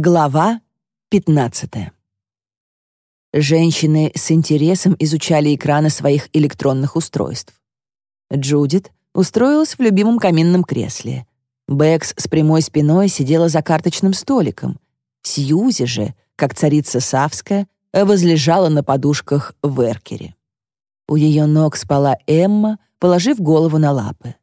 Глава 15. Женщины с интересом изучали экраны своих электронных устройств. Джудит устроилась в любимом каминном кресле. Бэкс с прямой спиной сидела за карточным столиком. Сьюзи же, как царица Савская, возлежала на подушках в эркере. У ее ног спала Эмма, положив голову на лапы.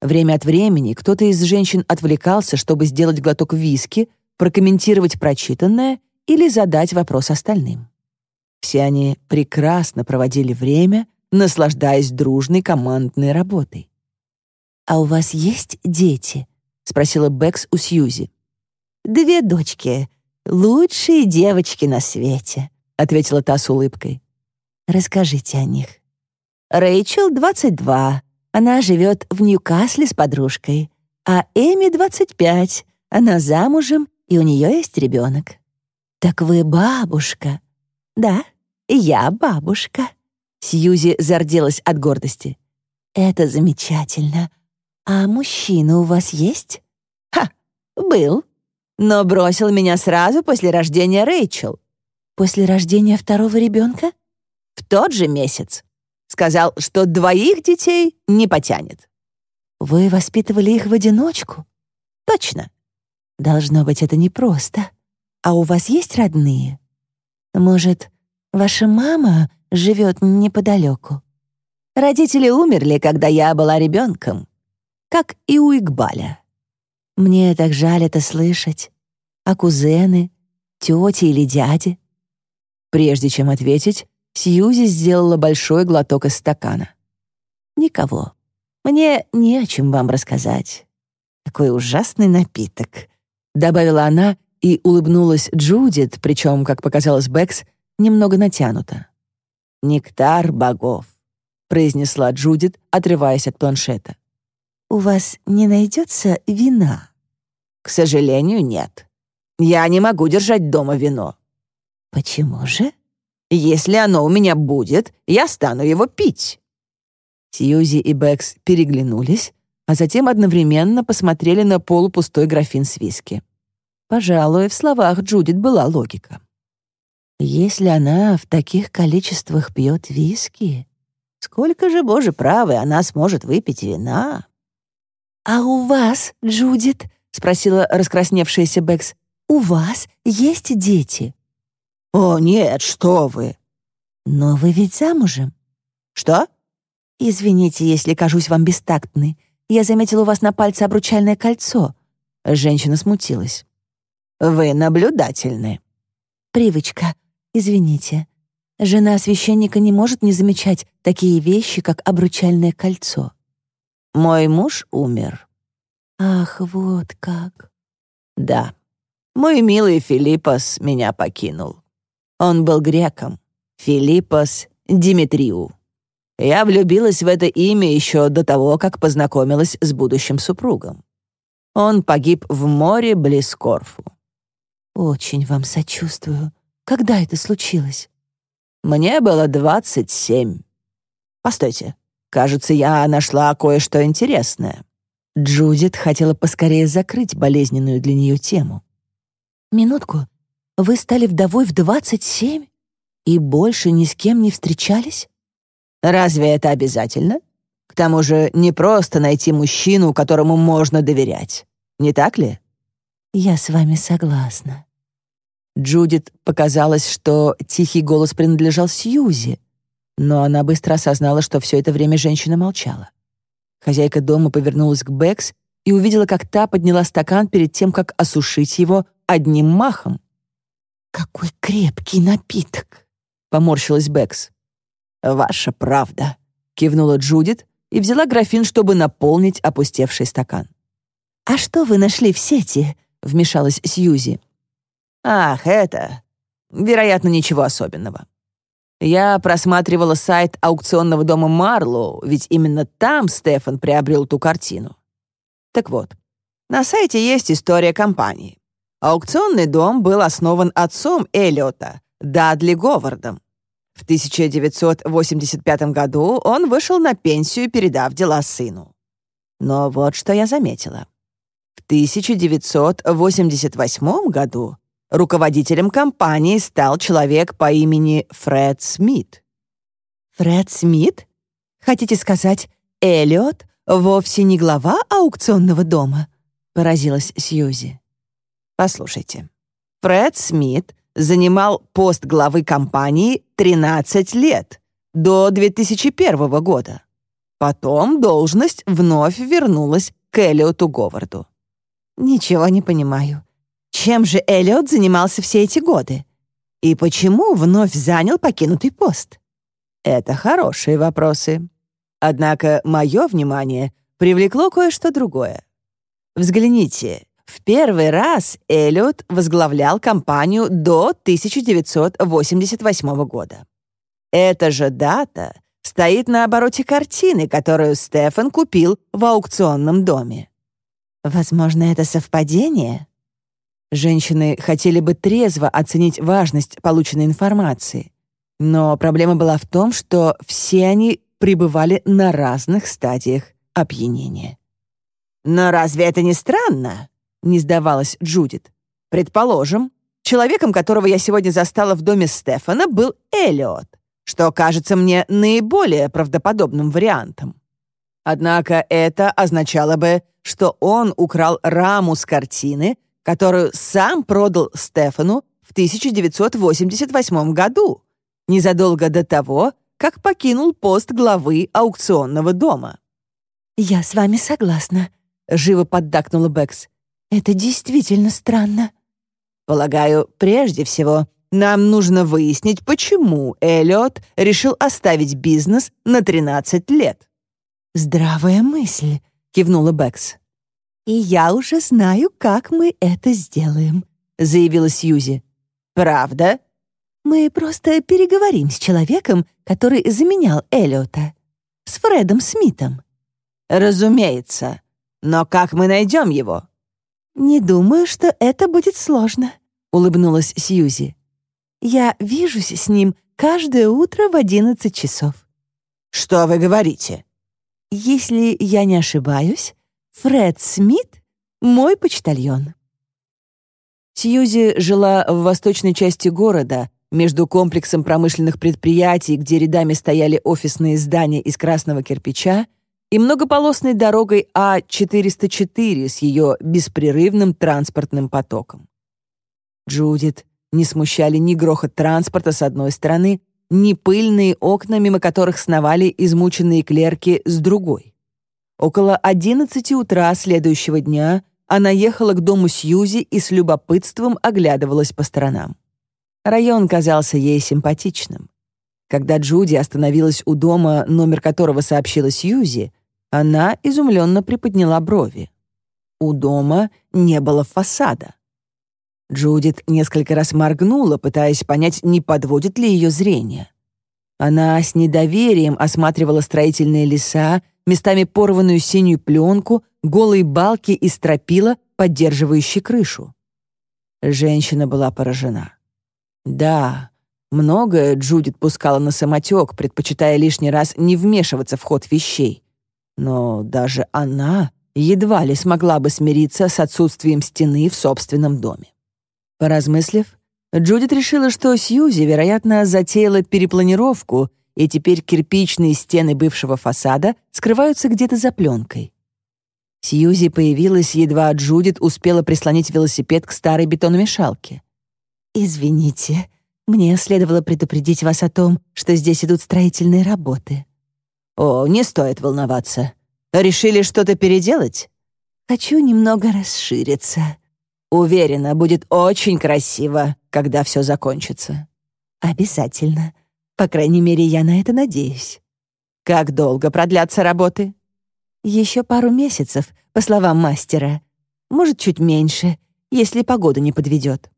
Время от времени кто-то из женщин отвлекался, чтобы сделать глоток виски, прокомментировать прочитанное или задать вопрос остальным. Все они прекрасно проводили время, наслаждаясь дружной командной работой. «А у вас есть дети?» — спросила Бэкс у Сьюзи. «Две дочки, лучшие девочки на свете», — ответила та с улыбкой. «Расскажите о них». «Рэйчел, 22. Она живет в Ньюкасле с подружкой. А Эми, 25. Она замужем и у нее есть ребенок. «Так вы бабушка?» «Да, я бабушка». Сьюзи зарделась от гордости. «Это замечательно. А мужчина у вас есть?» «Ха, был. Но бросил меня сразу после рождения Рэйчел». «После рождения второго ребенка?» «В тот же месяц. Сказал, что двоих детей не потянет». «Вы воспитывали их в одиночку?» «Точно. Должно быть, это непросто. А у вас есть родные? Может, ваша мама живет неподалеку? Родители умерли, когда я была ребенком, как и у Игбаля. Мне так жаль это слышать. А кузены, тети или дяди? Прежде чем ответить, Сьюзи сделала большой глоток из стакана. «Никого. Мне не о чем вам рассказать. Такой ужасный напиток добавила она и улыбнулась Джудит, причем, как показалось Бэкс, немного натянуто. «Нектар богов», — произнесла Джудит, отрываясь от планшета. «У вас не найдется вина?» «К сожалению, нет. Я не могу держать дома вино». «Почему же?» «Если оно у меня будет, я стану его пить». Сьюзи и Бэкс переглянулись, а затем одновременно посмотрели на полупустой графин с виски. Пожалуй, в словах Джудит была логика. Если она в таких количествах пьет виски, сколько же, боже правый, она сможет выпить вина? «А у вас, Джудит?» — спросила раскрасневшаяся Бэкс. «У вас есть дети?» «О, нет, что вы!» «Но вы ведь замужем?» «Что?» «Извините, если кажусь вам бестактной. Я заметила у вас на пальце обручальное кольцо». Женщина смутилась. Вы наблюдательны. Привычка. Извините. Жена священника не может не замечать такие вещи, как обручальное кольцо. Мой муж умер. Ах, вот как. Да. Мой милый Филиппос меня покинул. Он был греком. Филиппос Димитрию. Я влюбилась в это имя еще до того, как познакомилась с будущим супругом. Он погиб в море близ Корфу. «Очень вам сочувствую. Когда это случилось?» «Мне было двадцать семь. Постойте, кажется, я нашла кое-что интересное». Джудит хотела поскорее закрыть болезненную для нее тему. «Минутку. Вы стали вдовой в двадцать семь и больше ни с кем не встречались?» «Разве это обязательно? К тому же не просто найти мужчину, которому можно доверять. Не так ли?» «Я с вами согласна», Джудит показалось, что тихий голос принадлежал Сьюзи, но она быстро осознала, что все это время женщина молчала. Хозяйка дома повернулась к Бэкс и увидела, как та подняла стакан перед тем, как осушить его одним махом. «Какой крепкий напиток!» — поморщилась Бэкс. «Ваша правда», — кивнула Джудит и взяла графин, чтобы наполнить опустевший стакан. «А что вы нашли в сети?» — вмешалась Сьюзи. Ах, это... Вероятно, ничего особенного. Я просматривала сайт аукционного дома Марлоу, ведь именно там Стефан приобрел ту картину. Так вот, на сайте есть история компании. Аукционный дом был основан отцом Эллиота, Дадли Говардом. В 1985 году он вышел на пенсию, передав дела сыну. Но вот что я заметила. В 1988 году руководителем компании стал человек по имени Фред Смит. Фред Смит? Хотите сказать, Эллиот вовсе не глава аукционного дома? Поразилась Сьюзи. Послушайте, Фред Смит занимал пост главы компании 13 лет, до 2001 года. Потом должность вновь вернулась к Эллиоту Говарду. «Ничего не понимаю. Чем же Эллиот занимался все эти годы? И почему вновь занял покинутый пост?» Это хорошие вопросы. Однако мое внимание привлекло кое-что другое. Взгляните, первый раз Эллиот возглавлял компанию до 1988 года. Эта же дата стоит на обороте картины, которую Стефан купил в аукционном доме. Возможно, это совпадение? Женщины хотели бы трезво оценить важность полученной информации. Но проблема была в том, что все они пребывали на разных стадиях опьянения. «Но разве это не странно?» — не сдавалась Джудит. «Предположим, человеком, которого я сегодня застала в доме Стефана, был Элиот, что кажется мне наиболее правдоподобным вариантом. Однако это означало бы, что он украл раму с картины, которую сам продал Стефану в 1988 году, незадолго до того, как покинул пост главы аукционного дома. «Я с вами согласна», — живо поддакнула Бэкс. «Это действительно странно». «Полагаю, прежде всего, нам нужно выяснить, почему Эллиот решил оставить бизнес на 13 лет». «Здравая мысль», — кивнула Бэкс. «И я уже знаю, как мы это сделаем», — заявила Сьюзи. «Правда?» «Мы просто переговорим с человеком, который заменял Эллиота. С Фредом Смитом». «Разумеется. Но как мы найдем его?» «Не думаю, что это будет сложно», — улыбнулась Сьюзи. «Я вижусь с ним каждое утро в одиннадцать часов». «Что вы говорите?» «Если я не ошибаюсь, Фред Смит — мой почтальон». Сьюзи жила в восточной части города, между комплексом промышленных предприятий, где рядами стояли офисные здания из красного кирпича, и многополосной дорогой А-404 с ее беспрерывным транспортным потоком. Джудит не смущали ни грохот транспорта с одной стороны, ни пыльные окна, мимо которых сновали измученные клерки с другой. Около 11 утра следующего дня она ехала к дому Сьюзи и с любопытством оглядывалась по сторонам. Район казался ей симпатичным. Когда Джуди остановилась у дома, номер которого сообщила Сьюзи, она изумленно приподняла брови. У дома не было фасада. Джудит несколько раз моргнула, пытаясь понять, не подводит ли ее зрение. Она с недоверием осматривала строительные леса, местами порванную синюю пленку, голые балки и стропила, поддерживающие крышу. Женщина была поражена. Да, многое Джудит пускала на самотек, предпочитая лишний раз не вмешиваться в ход вещей. Но даже она едва ли смогла бы смириться с отсутствием стены в собственном доме. Поразмыслив, Джудит решила, что Сьюзи, вероятно, затеяла перепланировку, и теперь кирпичные стены бывшего фасада скрываются где-то за пленкой. Сьюзи появилась, едва Джудит успела прислонить велосипед к старой бетономешалке. «Извините, мне следовало предупредить вас о том, что здесь идут строительные работы». «О, не стоит волноваться. Решили что-то переделать?» «Хочу немного расшириться». «Уверена, будет очень красиво, когда все закончится». «Обязательно. По крайней мере, я на это надеюсь». «Как долго продлятся работы?» «Еще пару месяцев, по словам мастера. Может, чуть меньше, если погода не подведет».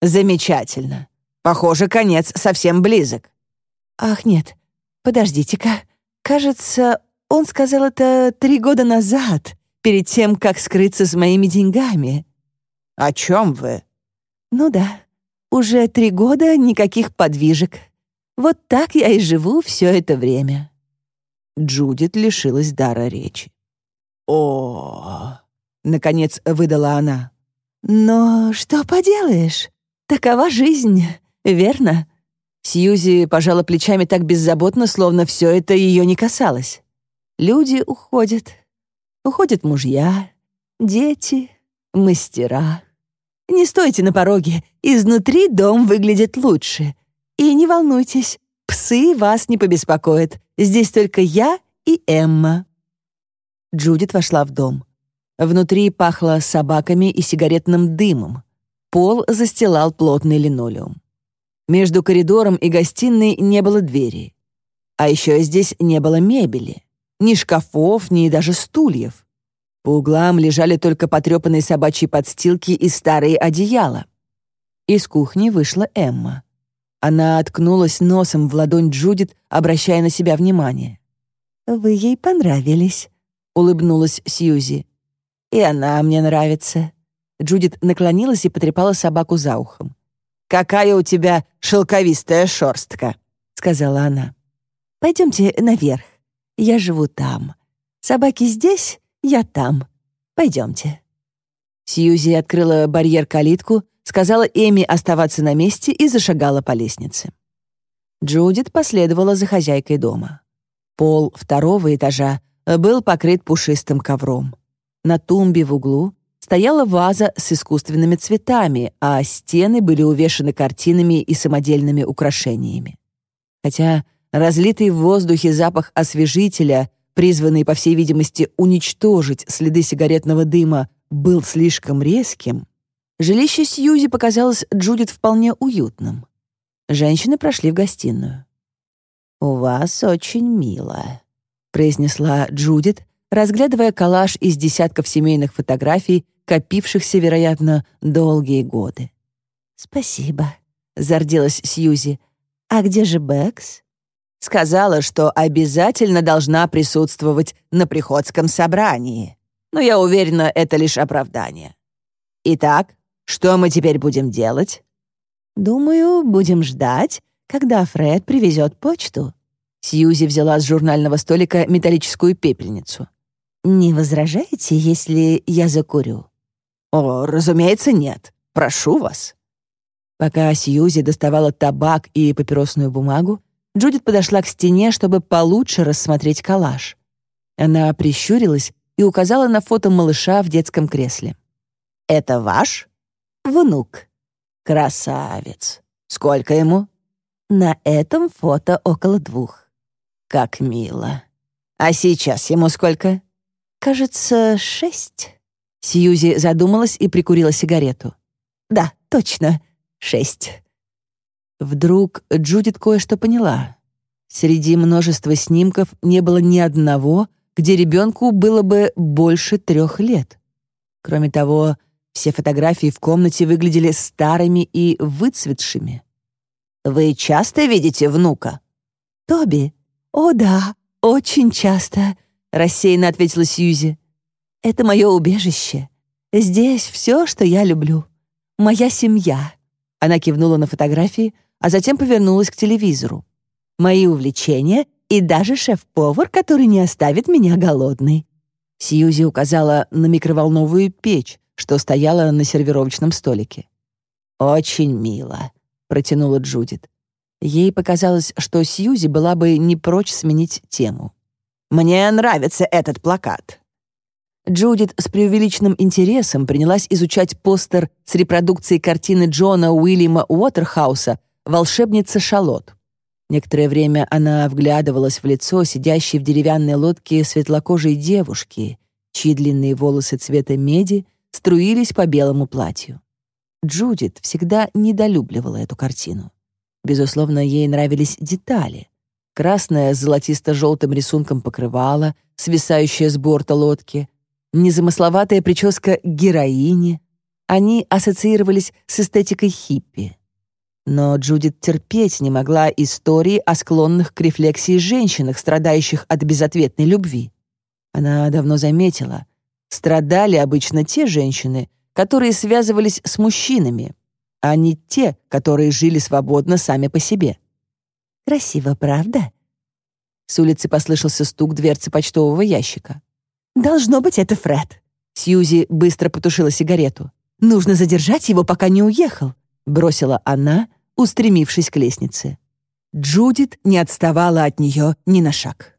«Замечательно. Похоже, конец совсем близок». «Ах, нет. Подождите-ка. Кажется, он сказал это три года назад, перед тем, как скрыться с моими деньгами». «О чем вы?» «Ну да. Уже три года никаких подвижек. Вот так я и живу все это время». Джудит лишилась дара речи. «О, наконец выдала она. «Но что поделаешь? Такова жизнь, верно?» Сьюзи пожала плечами так беззаботно, словно все это ее не касалось. Люди уходят. Уходят мужья, дети, мастера. Не стойте на пороге, изнутри дом выглядит лучше. И не волнуйтесь, псы вас не побеспокоят. Здесь только я и Эмма. Джудит вошла в дом. Внутри пахло собаками и сигаретным дымом. Пол застилал плотный линолеум. Между коридором и гостиной не было двери. А еще здесь не было мебели. Ни шкафов, ни даже стульев. По углам лежали только потрепанные собачьи подстилки и старые одеяла. Из кухни вышла Эмма. Она откнулась носом в ладонь Джудит, обращая на себя внимание. «Вы ей понравились», — улыбнулась Сьюзи. «И она мне нравится». Джудит наклонилась и потрепала собаку за ухом. «Какая у тебя шелковистая шерстка», — сказала она. «Пойдемте наверх. Я живу там. Собаки здесь, я там. Пойдемте». Сьюзи открыла барьер-калитку, сказала Эми оставаться на месте и зашагала по лестнице. Джудит последовала за хозяйкой дома. Пол второго этажа был покрыт пушистым ковром. На тумбе в углу стояла ваза с искусственными цветами, а стены были увешаны картинами и самодельными украшениями. Хотя Разлитый в воздухе запах освежителя, призванный, по всей видимости, уничтожить следы сигаретного дыма, был слишком резким, жилище Сьюзи показалось Джудит вполне уютным. Женщины прошли в гостиную. «У вас очень мило», — произнесла Джудит, разглядывая коллаж из десятков семейных фотографий, копившихся, вероятно, долгие годы. «Спасибо», — зарделась Сьюзи. «А где же Бэкс?» Сказала, что обязательно должна присутствовать на приходском собрании. Но я уверена, это лишь оправдание. Итак, что мы теперь будем делать? Думаю, будем ждать, когда Фред привезет почту. Сьюзи взяла с журнального столика металлическую пепельницу. «Не возражаете, если я закурю?» «О, разумеется, нет. Прошу вас». Пока Сьюзи доставала табак и папиросную бумагу, Джудит подошла к стене, чтобы получше рассмотреть коллаж. Она прищурилась и указала на фото малыша в детском кресле. «Это ваш?» «Внук». «Красавец. Сколько ему?» «На этом фото около двух». «Как мило. А сейчас ему сколько?» «Кажется, шесть». Сьюзи задумалась и прикурила сигарету. «Да, точно, шесть». Вдруг Джудит кое-что поняла. Среди множества снимков не было ни одного, где ребенку было бы больше трех лет. Кроме того, все фотографии в комнате выглядели старыми и выцветшими. «Вы часто видите внука?» «Тоби? О да, очень часто», — рассеянно ответила Сьюзи. «Это мое убежище. Здесь все, что я люблю. Моя семья». Она кивнула на фотографии, а затем повернулась к телевизору. «Мои увлечения и даже шеф-повар, который не оставит меня голодной». Сьюзи указала на микроволновую печь, что стояла на сервировочном столике. «Очень мило», — протянула Джудит. Ей показалось, что Сьюзи была бы не прочь сменить тему. «Мне нравится этот плакат». Джудит с преувеличенным интересом принялась изучать постер с репродукцией картины Джона Уильяма Уотерхауса волшебница Шалот. Некоторое время она вглядывалась в лицо сидящей в деревянной лодке светлокожей девушки, чьи длинные волосы цвета меди струились по белому платью. Джудит всегда недолюбливала эту картину. Безусловно, ей нравились детали. Красное с золотисто-желтым рисунком покрывало, свисающее с борта лодки, незамысловатая прическа героини. Они ассоциировались с эстетикой хиппи. Но Джудит терпеть не могла истории о склонных к рефлексии женщинах, страдающих от безответной любви. Она давно заметила, страдали обычно те женщины, которые связывались с мужчинами, а не те, которые жили свободно сами по себе. «Красиво, правда?» С улицы послышался стук дверцы почтового ящика. «Должно быть, это Фред». Сьюзи быстро потушила сигарету. «Нужно задержать его, пока не уехал», — бросила она, устремившись к лестнице. Джудит не отставала от нее ни на шаг.